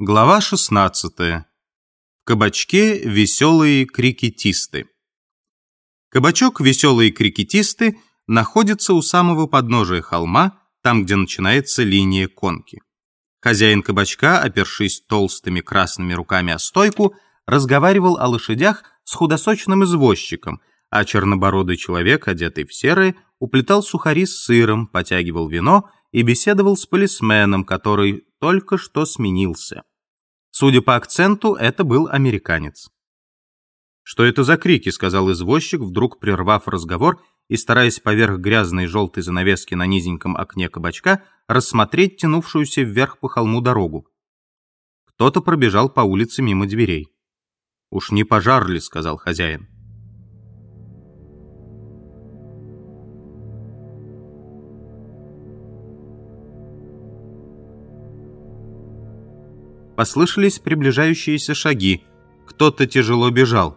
Глава 16. В кабачке веселые крикетисты. Кабачок «Веселые крикетисты» находится у самого подножия холма, там, где начинается линия конки. Хозяин кабачка, опершись толстыми красными руками о стойку, разговаривал о лошадях с худосочным извозчиком, а чернобородый человек, одетый в серое, уплетал сухари с сыром, потягивал вино и беседовал с полисменом, который только что сменился. Судя по акценту, это был американец. «Что это за крики?» — сказал извозчик, вдруг прервав разговор и стараясь поверх грязной желтой занавески на низеньком окне кабачка рассмотреть тянувшуюся вверх по холму дорогу. Кто-то пробежал по улице мимо дверей. «Уж не пожар ли?» — сказал хозяин. Послышались приближающиеся шаги. Кто-то тяжело бежал.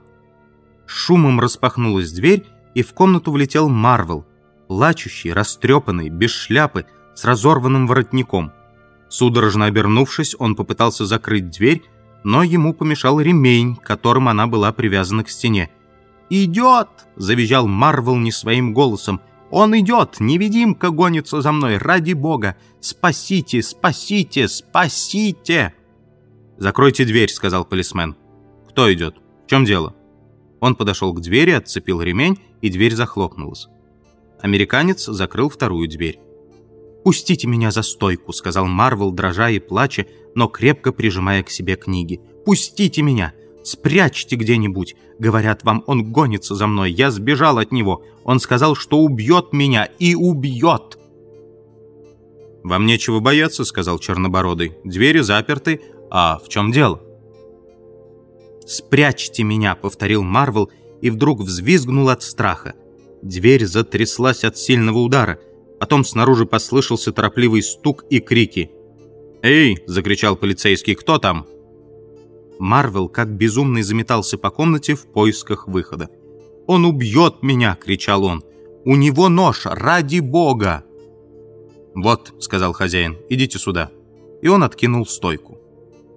Шумом распахнулась дверь, и в комнату влетел Марвел, плачущий, растрепанный, без шляпы, с разорванным воротником. Судорожно обернувшись, он попытался закрыть дверь, но ему помешал ремень, которым она была привязана к стене. «Идет!» — завизжал Марвел не своим голосом. «Он идет! Невидимка гонится за мной! Ради бога! Спасите! Спасите! Спасите!» «Закройте дверь», — сказал полисмен. «Кто идет? В чем дело?» Он подошел к двери, отцепил ремень, и дверь захлопнулась. Американец закрыл вторую дверь. «Пустите меня за стойку», — сказал Марвел, дрожа и плача, но крепко прижимая к себе книги. «Пустите меня! Спрячьте где-нибудь! Говорят вам, он гонится за мной. Я сбежал от него. Он сказал, что убьет меня и убьет!» «Вам нечего бояться», — сказал Чернобородый. «Двери заперты, «А в чем дело?» «Спрячьте меня», — повторил Марвел и вдруг взвизгнул от страха. Дверь затряслась от сильного удара. Потом снаружи послышался торопливый стук и крики. «Эй!» — закричал полицейский. «Кто там?» Марвел, как безумный, заметался по комнате в поисках выхода. «Он убьет меня!» — кричал он. «У него нож! Ради бога!» «Вот», — сказал хозяин, — «идите сюда». И он откинул стойку.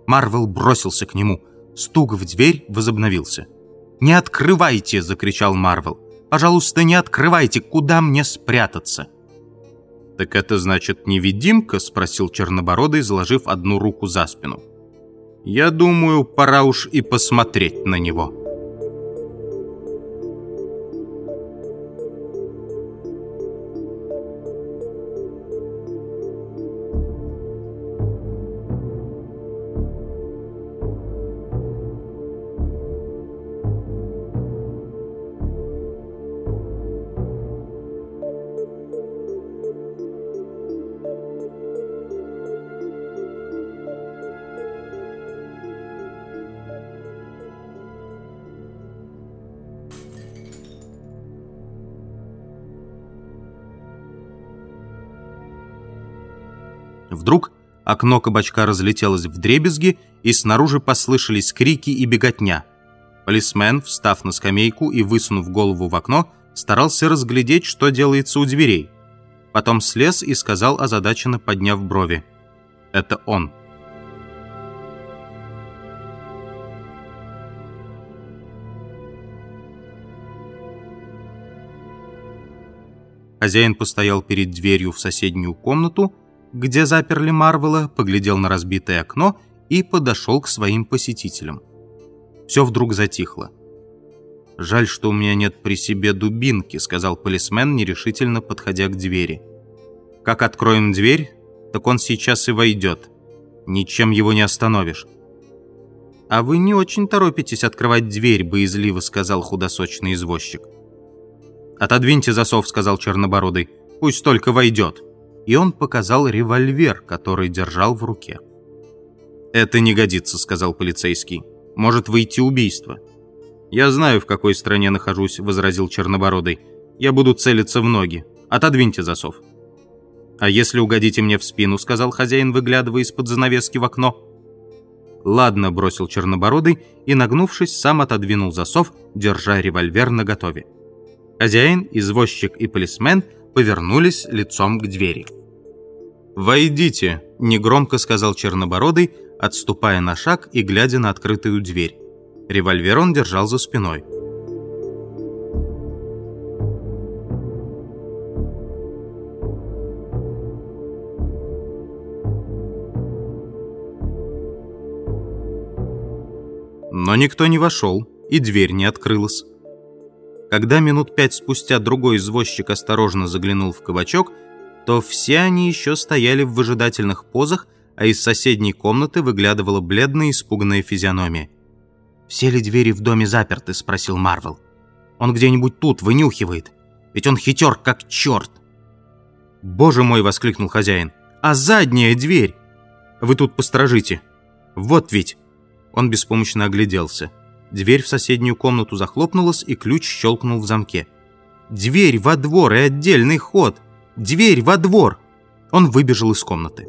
Марвел бросился к нему. Стук в дверь возобновился. «Не открывайте!» — закричал Марвел. «Пожалуйста, не открывайте! Куда мне спрятаться?» «Так это значит невидимка?» — спросил Чернобородый, заложив одну руку за спину. «Я думаю, пора уж и посмотреть на него». Вдруг окно кабачка разлетелось в дребезги, и снаружи послышались крики и беготня. Полисмен, встав на скамейку и высунув голову в окно, старался разглядеть, что делается у дверей. Потом слез и сказал, озадаченно подняв брови. «Это он». Хозяин постоял перед дверью в соседнюю комнату, где заперли Марвела, поглядел на разбитое окно и подошел к своим посетителям. Все вдруг затихло. «Жаль, что у меня нет при себе дубинки», — сказал полисмен, нерешительно подходя к двери. «Как откроем дверь, так он сейчас и войдет. Ничем его не остановишь». «А вы не очень торопитесь открывать дверь», — боязливо сказал худосочный извозчик. «Отодвиньте засов», — сказал Чернобородый. «Пусть только войдет» и он показал револьвер, который держал в руке. «Это не годится», — сказал полицейский. «Может выйти убийство». «Я знаю, в какой стране нахожусь», — возразил Чернобородый. «Я буду целиться в ноги. Отодвиньте засов». «А если угодите мне в спину», — сказал хозяин, выглядывая из-под занавески в окно. «Ладно», — бросил Чернобородый и, нагнувшись, сам отодвинул засов, держа револьвер наготове. Хозяин, извозчик и полисмен повернулись лицом к двери. «Войдите», — негромко сказал Чернобородый, отступая на шаг и глядя на открытую дверь. Револьвер он держал за спиной. Но никто не вошел, и дверь не открылась. Когда минут пять спустя другой извозчик осторожно заглянул в кабачок, то все они еще стояли в выжидательных позах, а из соседней комнаты выглядывала бледная испуганная физиономия. «Все ли двери в доме заперты?» – спросил Марвел. «Он где-нибудь тут вынюхивает. Ведь он хитер как черт!» «Боже мой!» – воскликнул хозяин. «А задняя дверь? Вы тут посторожите. Вот ведь!» Он беспомощно огляделся. Дверь в соседнюю комнату захлопнулась, и ключ щелкнул в замке. «Дверь во двор и отдельный ход! Дверь во двор!» Он выбежал из комнаты.